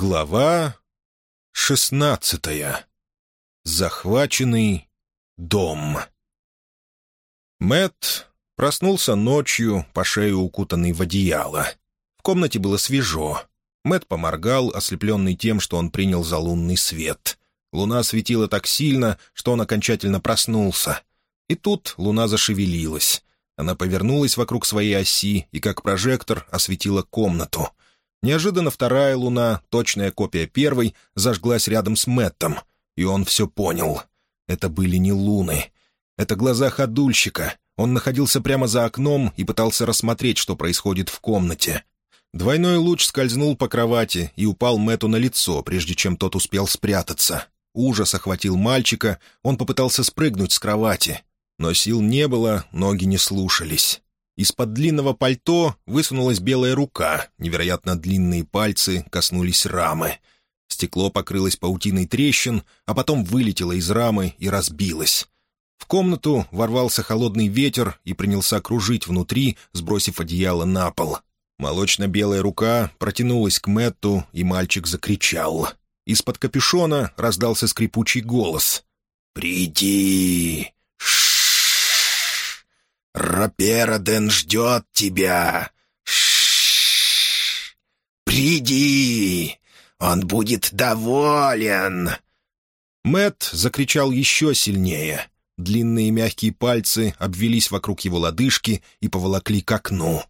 Глава шестнадцатая. Захваченный дом. Мэт проснулся ночью, по шею укутанный в одеяло. В комнате было свежо. Мэт поморгал, ослепленный тем, что он принял за лунный свет. Луна светила так сильно, что он окончательно проснулся. И тут луна зашевелилась. Она повернулась вокруг своей оси и, как прожектор, осветила комнату. Неожиданно вторая луна, точная копия первой, зажглась рядом с Мэттом, и он все понял. Это были не луны. Это глаза ходульщика. Он находился прямо за окном и пытался рассмотреть, что происходит в комнате. Двойной луч скользнул по кровати и упал Мэтту на лицо, прежде чем тот успел спрятаться. Ужас охватил мальчика, он попытался спрыгнуть с кровати, но сил не было, ноги не слушались. Из-под длинного пальто высунулась белая рука, невероятно длинные пальцы коснулись рамы. Стекло покрылось паутиной трещин, а потом вылетело из рамы и разбилось. В комнату ворвался холодный ветер и принялся кружить внутри, сбросив одеяло на пол. Молочно-белая рука протянулась к Мэтту, и мальчик закричал. Из-под капюшона раздался скрипучий голос. «Приди! Ропероден ждет тебя. Ш Приди, он будет доволен. Мэт закричал еще сильнее. Длинные мягкие пальцы обвелись вокруг его лодыжки и поволокли к окну.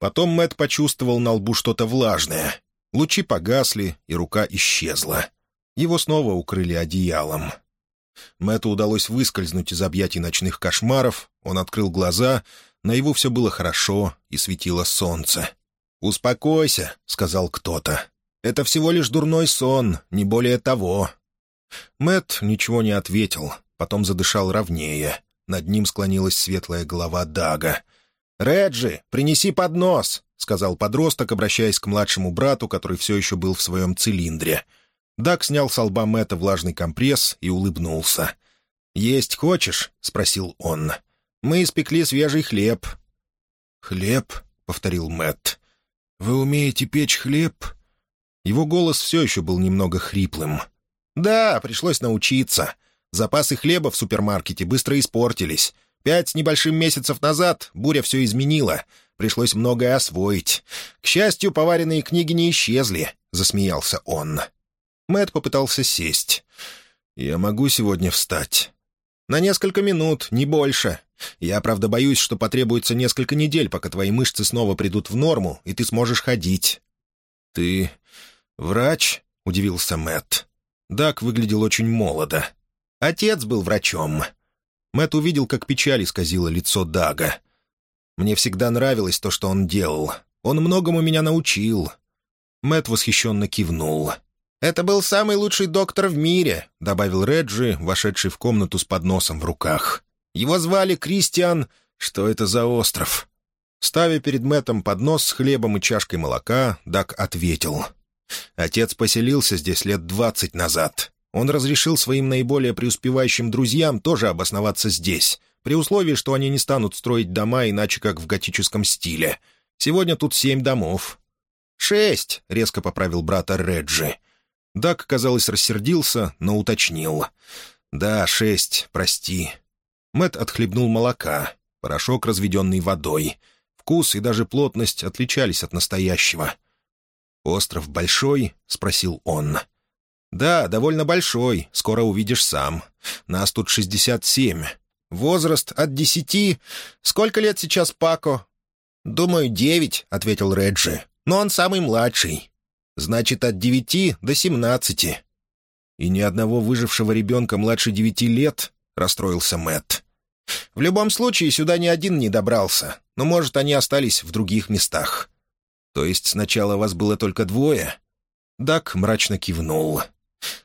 Потом Мэт почувствовал на лбу что-то влажное. Лучи погасли, и рука исчезла. Его снова укрыли одеялом. Мэтту удалось выскользнуть из объятий ночных кошмаров, он открыл глаза, на его все было хорошо и светило солнце. «Успокойся», — сказал кто-то. «Это всего лишь дурной сон, не более того». Мэт ничего не ответил, потом задышал ровнее. Над ним склонилась светлая голова Дага. «Реджи, принеси поднос», — сказал подросток, обращаясь к младшему брату, который все еще был в своем цилиндре. Даг снял с лба Мэтта влажный компресс и улыбнулся. «Есть хочешь?» — спросил он. «Мы испекли свежий хлеб». «Хлеб?» — повторил Мэтт. «Вы умеете печь хлеб?» Его голос все еще был немного хриплым. «Да, пришлось научиться. Запасы хлеба в супермаркете быстро испортились. Пять с небольшим месяцев назад буря все изменила. Пришлось многое освоить. К счастью, поваренные книги не исчезли», — засмеялся он. Мэт попытался сесть. «Я могу сегодня встать?» «На несколько минут, не больше. Я, правда, боюсь, что потребуется несколько недель, пока твои мышцы снова придут в норму, и ты сможешь ходить». «Ты врач?» — удивился Мэт. Дак выглядел очень молодо. Отец был врачом. Мэт увидел, как печаль исказила лицо Дага. «Мне всегда нравилось то, что он делал. Он многому меня научил». Мэт восхищенно кивнул. «Это был самый лучший доктор в мире», — добавил Реджи, вошедший в комнату с подносом в руках. «Его звали Кристиан... Что это за остров?» Ставя перед Мэттом поднос с хлебом и чашкой молока, Дак ответил. «Отец поселился здесь лет двадцать назад. Он разрешил своим наиболее преуспевающим друзьям тоже обосноваться здесь, при условии, что они не станут строить дома иначе, как в готическом стиле. Сегодня тут семь домов». «Шесть», — резко поправил брата Реджи. Дак, казалось, рассердился, но уточнил. «Да, шесть, прости». Мэт отхлебнул молока, порошок, разведенный водой. Вкус и даже плотность отличались от настоящего. «Остров большой?» — спросил он. «Да, довольно большой, скоро увидишь сам. Нас тут шестьдесят семь. Возраст от десяти. Сколько лет сейчас Пако?» «Думаю, девять», — ответил Реджи. «Но он самый младший. Значит, от девяти до семнадцати. И ни одного выжившего ребенка младше девяти лет, — расстроился Мэтт. В любом случае, сюда ни один не добрался, но, может, они остались в других местах. То есть сначала вас было только двое? Дак мрачно кивнул.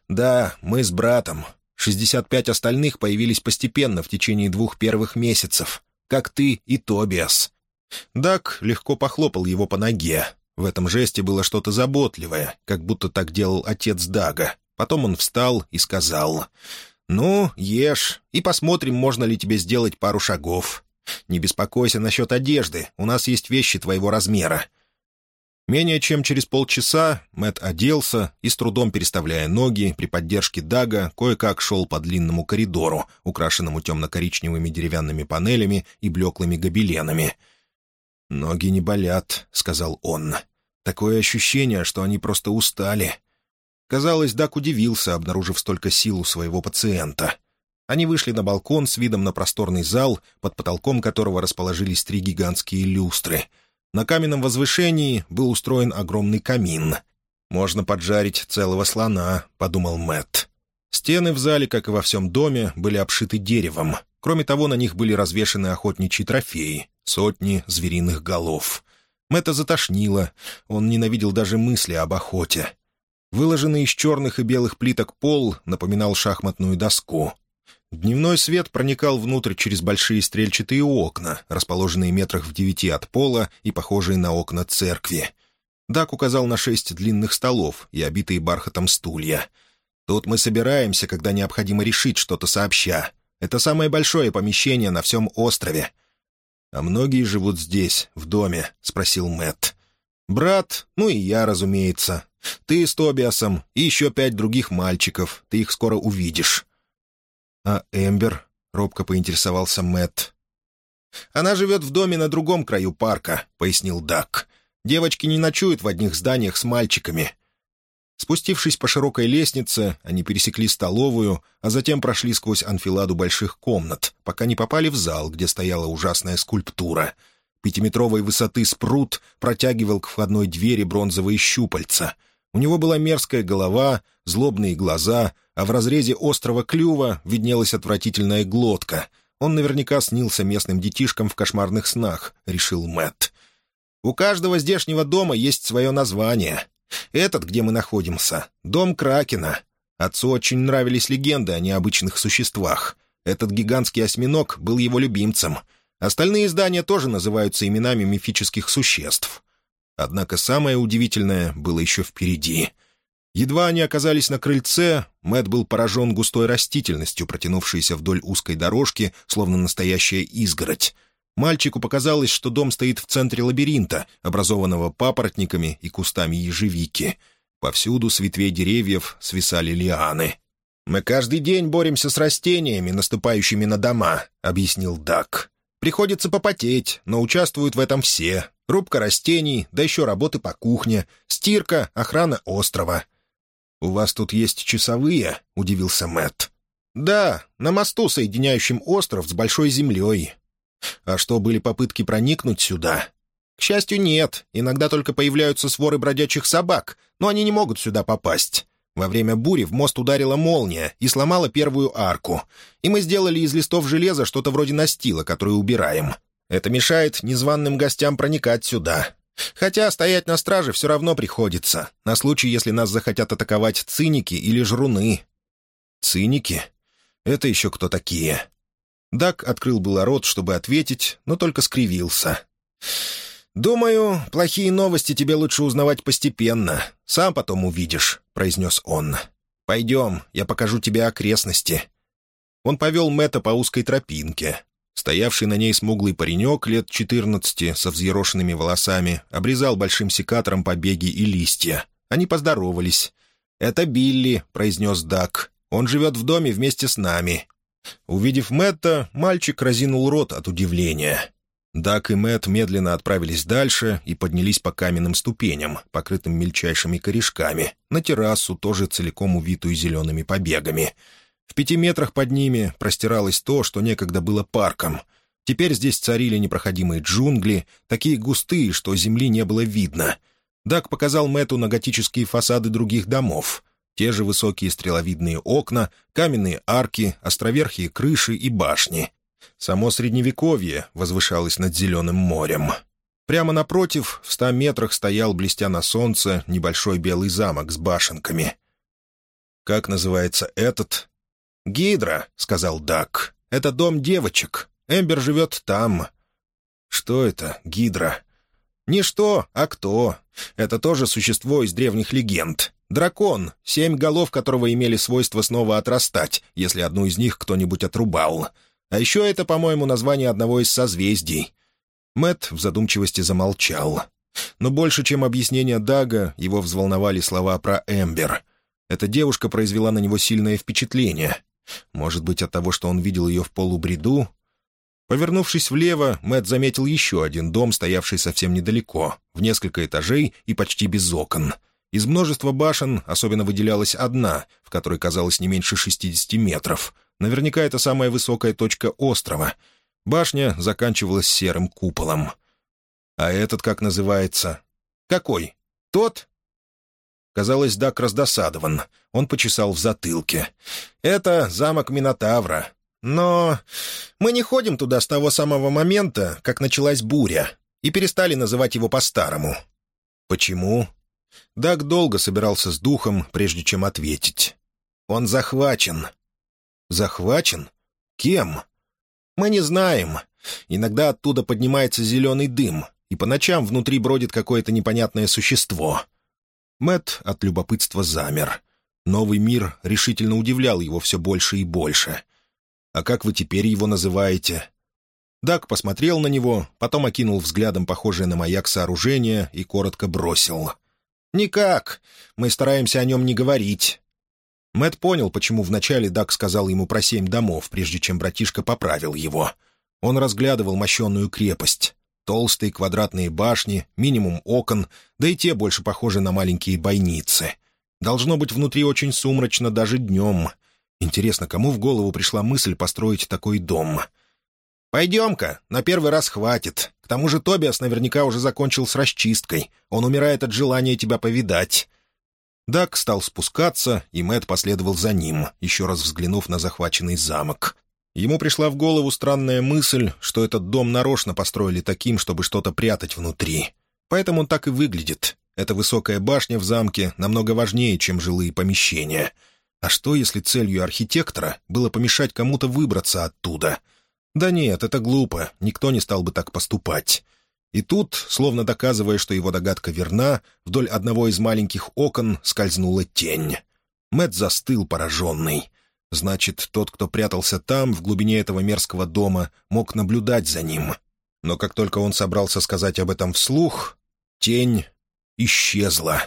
Да, мы с братом. Шестьдесят пять остальных появились постепенно в течение двух первых месяцев, как ты и Тобиас. Дак легко похлопал его по ноге, в этом жесте было что-то заботливое, как будто так делал отец Дага. Потом он встал и сказал, «Ну, ешь, и посмотрим, можно ли тебе сделать пару шагов. Не беспокойся насчет одежды, у нас есть вещи твоего размера». Менее чем через полчаса Мэт оделся и, с трудом переставляя ноги, при поддержке Дага, кое-как шел по длинному коридору, украшенному темно-коричневыми деревянными панелями и блеклыми гобеленами. «Ноги не болят», — сказал он. «Такое ощущение, что они просто устали». Казалось, Даг удивился, обнаружив столько сил у своего пациента. Они вышли на балкон с видом на просторный зал, под потолком которого расположились три гигантские люстры — на каменном возвышении был устроен огромный камин. «Можно поджарить целого слона», — подумал Мэтт. Стены в зале, как и во всем доме, были обшиты деревом. Кроме того, на них были развешаны охотничьи трофеи — сотни звериных голов. Мэтта затошнило, он ненавидел даже мысли об охоте. Выложенный из черных и белых плиток пол напоминал шахматную доску. Дневной свет проникал внутрь через большие стрельчатые окна, расположенные метрах в девяти от пола и похожие на окна церкви. Дак указал на шесть длинных столов и обитые бархатом стулья. «Тут мы собираемся, когда необходимо решить что-то сообща. Это самое большое помещение на всем острове». «А многие живут здесь, в доме?» — спросил Мэтт. «Брат, ну и я, разумеется. Ты с Тобиасом и еще пять других мальчиков. Ты их скоро увидишь». «А Эмбер?» — робко поинтересовался Мэтт. «Она живет в доме на другом краю парка», — пояснил Дак. «Девочки не ночуют в одних зданиях с мальчиками». Спустившись по широкой лестнице, они пересекли столовую, а затем прошли сквозь анфиладу больших комнат, пока не попали в зал, где стояла ужасная скульптура. Пятиметровой высоты спрут протягивал к входной двери бронзовые щупальца — у него была мерзкая голова, злобные глаза, а в разрезе острого клюва виднелась отвратительная глотка. Он наверняка снился местным детишкам в кошмарных снах, решил Мэтт. У каждого здешнего дома есть свое название. Этот, где мы находимся, — дом Кракена. Отцу очень нравились легенды о необычных существах. Этот гигантский осьминог был его любимцем. Остальные здания тоже называются именами мифических существ. Однако самое удивительное было еще впереди. Едва они оказались на крыльце, Мэт был поражен густой растительностью, протянувшейся вдоль узкой дорожки, словно настоящая изгородь. Мальчику показалось, что дом стоит в центре лабиринта, образованного папоротниками и кустами ежевики. Повсюду с ветвей деревьев свисали лианы. «Мы каждый день боремся с растениями, наступающими на дома», — объяснил Дак. «Приходится попотеть, но участвуют в этом все, Рубка растений, да еще работы по кухне, стирка, охрана острова. «У вас тут есть часовые?» — удивился Мэтт. «Да, на мосту, соединяющем остров с Большой землей. А что, были попытки проникнуть сюда?» «К счастью, нет. Иногда только появляются своры бродячих собак, но они не могут сюда попасть. Во время бури в мост ударила молния и сломала первую арку, и мы сделали из листов железа что-то вроде настила, который убираем. Это мешает незваным гостям проникать сюда. Хотя стоять на страже все равно приходится, на случай, если нас захотят атаковать циники или жруны. Циники? Это еще кто такие? Дак открыл было рот, чтобы ответить, но только скривился. «Думаю, плохие новости тебе лучше узнавать постепенно. Сам потом увидишь», — произнес он. «Пойдем, я покажу тебе окрестности». Он повел Мэтта по узкой тропинке. Стоявший на ней смуглый паренек лет четырнадцати со взъерошенными волосами обрезал большим секатором побеги и листья. Они поздоровались. «Это Билли», — произнес Дак. «Он живет в доме вместе с нами». Увидев Мэтта, мальчик разинул рот от удивления. Дак и Мэтт медленно отправились дальше и поднялись по каменным ступеням, покрытым мельчайшими корешками, на террасу, тоже целиком увитую зелеными побегами — в пяти метрах под ними простиралось то, что некогда было парком. Теперь здесь царили непроходимые джунгли, такие густые, что земли не было видно. Дак показал Мэту на готические фасады других домов. Те же высокие стреловидные окна, каменные арки, островерхие крыши и башни. Само Средневековье возвышалось над Зеленым морем. Прямо напротив, в ста метрах стоял, блестя на солнце, небольшой белый замок с башенками. «Как называется этот?» «Гидра», — сказал Дак. «Это дом девочек. Эмбер живет там». «Что это, Гидра?» «Не что, а кто. Это тоже существо из древних легенд. Дракон, семь голов которого имели свойство снова отрастать, если одну из них кто-нибудь отрубал. А еще это, по-моему, название одного из созвездий». Мэт в задумчивости замолчал. Но больше, чем объяснение Дага, его взволновали слова про Эмбер. Эта девушка произвела на него сильное впечатление. Может быть, от того, что он видел ее в полубреду? Повернувшись влево, Мэтт заметил еще один дом, стоявший совсем недалеко, в несколько этажей и почти без окон. Из множества башен особенно выделялась одна, в которой казалось не меньше 60 метров. Наверняка это самая высокая точка острова. Башня заканчивалась серым куполом. «А этот как называется?» «Какой? Тот?» Казалось, Дак раздосадован. Он почесал в затылке. «Это замок Минотавра. Но мы не ходим туда с того самого момента, как началась буря, и перестали называть его по-старому». «Почему?» Даг долго собирался с духом, прежде чем ответить. «Он захвачен». «Захвачен? Кем?» «Мы не знаем. Иногда оттуда поднимается зеленый дым, и по ночам внутри бродит какое-то непонятное существо». Мэт от любопытства замер. Новый мир решительно удивлял его все больше и больше. «А как вы теперь его называете?» Дак посмотрел на него, потом окинул взглядом похожее на маяк сооружение и коротко бросил. «Никак. Мы стараемся о нем не говорить». Мэт понял, почему вначале Дак сказал ему про семь домов, прежде чем братишка поправил его. Он разглядывал мощенную крепость. Толстые квадратные башни, минимум окон, да и те больше похожи на маленькие бойницы. Должно быть внутри очень сумрачно даже днем. Интересно, кому в голову пришла мысль построить такой дом? «Пойдем-ка, на первый раз хватит. К тому же Тобиас наверняка уже закончил с расчисткой. Он умирает от желания тебя повидать». Дак стал спускаться, и Мэт последовал за ним, еще раз взглянув на захваченный замок. Ему пришла в голову странная мысль, что этот дом нарочно построили таким, чтобы что-то прятать внутри. Поэтому он так и выглядит. Эта высокая башня в замке намного важнее, чем жилые помещения — а что, если целью архитектора было помешать кому-то выбраться оттуда? Да нет, это глупо, никто не стал бы так поступать. И тут, словно доказывая, что его догадка верна, вдоль одного из маленьких окон скользнула тень. Мэт застыл пораженный. Значит, тот, кто прятался там, в глубине этого мерзкого дома, мог наблюдать за ним. Но как только он собрался сказать об этом вслух, тень исчезла.